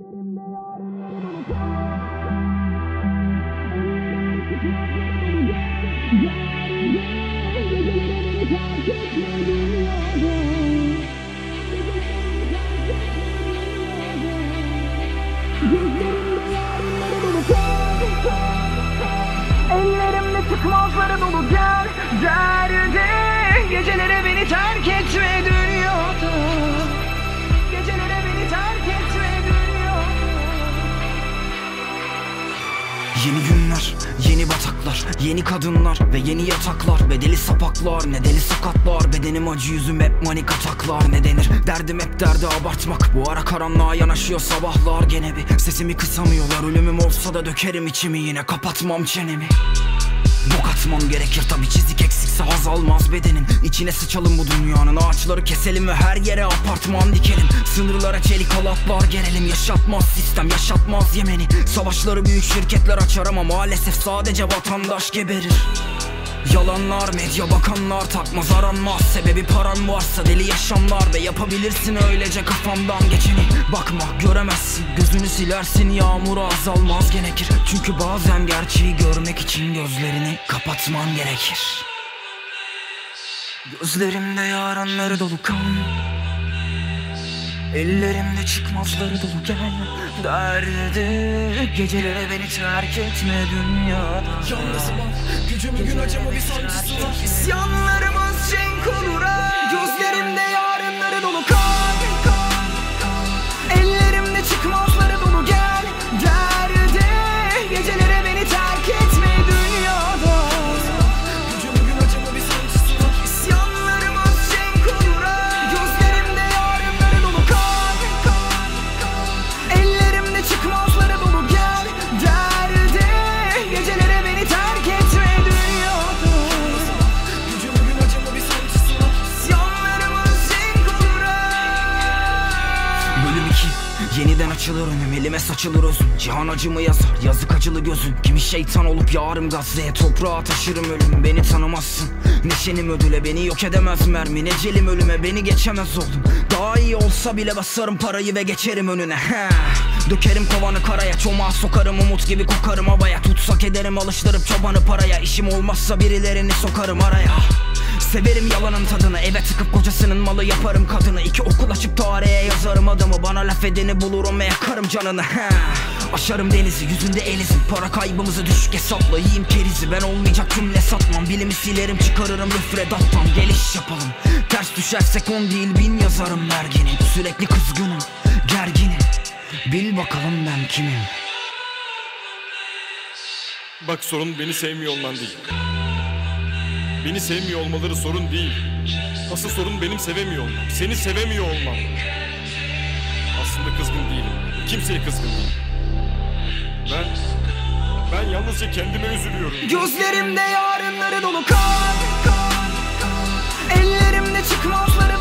Ellerimde çıkmazları dolu gel derdi Gecelere beni terk etme bataklar, yeni kadınlar ve yeni yataklar. Bedeli sapaklar, ne deli sakatlar. Bedenim acı yüzüm hep manik ataklar. Ne denir, derdim hep derdi abartmak. Bu ara karanlığa yanaşıyor sabahlar gene bir. Sesimi kısamıyorlar, ölümüm olsa da dökerim içimi. Yine kapatmam çenemi. Bok atmam gerekir tabi çizik eksikse haz almaz bedenin İçine sıçalım bu dünyanın. Ağaçları keselim ve her yere apartman dikelim. Sınırlara çelik halatlar gerelim. Yaşatmaz sistem yaşatmaz Yemeni. Savaşları büyük şirketler açar ama maalesef sadece vatandaş geberir. Yalanlar medya bakanlar takmaz aranmaz. Sebebi paran varsa deli yaşamlar Ve yapabilirsin öylece kafamdan geçeni. Bakma göremezsin gözünü silersin Yağmur azalmaz gerekir. Çünkü bazen gerçeği görmek için gözlerini kapatman gerekir Gözlerimde yaranları dolu kan. Ellerimde çıkmazları dolu gel. Derdi Gecelere beni terk etme dünyada. Yalnızım gücümün gün acımı bir sancısı var. İsyanlarımız cenk olur Yeniden açılır önüm elime saçılır özüm. Cihan acımı yazar yazık acılı gözün Kimi şeytan olup yarım Gazze'ye toprağa taşırım ölüm. Beni tanımazsın. Neşenim ödüle beni yok edemez mermi Necelim ölüme beni geçemez oldum Daha iyi olsa bile basarım parayı ve geçerim önüne. He. Dökerim kovanı karaya çomağa sokarım umut gibi kokarım havaya. Tutsak ederim alıştırıp çobanı paraya. İşim olmazsa birilerini sokarım araya. Severim yalanın tadını eve tıkıp kocasının malı yaparım kadını İki okul açıp tarihe yazarım adamı Bana laf edeni bulurum ve yakarım canını. He. Aşarım denizi yüzünde elizim. Para kaybımızı düşük hesapla yiyeyim kerizi. Ben olmayacak cümle satmam. Bilimi silerim çıkarırım müfredattan Geliş yapalım. Ters düşersek on değil bin yazarım vergini. Sürekli kızgınım Bil bakalım ben kimim Bak sorun beni sevmiyor olman değil. Beni sevmiyor olmaları sorun değil. Asıl sorun benim sevemiyor olmam. Seni sevemiyor olmam. Aslında kızgın değilim. Kimseye kızgın değilim. Ben... Ben yalnızca kendime üzülüyorum. Gözlerimde yarınları dolu kan Ellerimde çıkmazları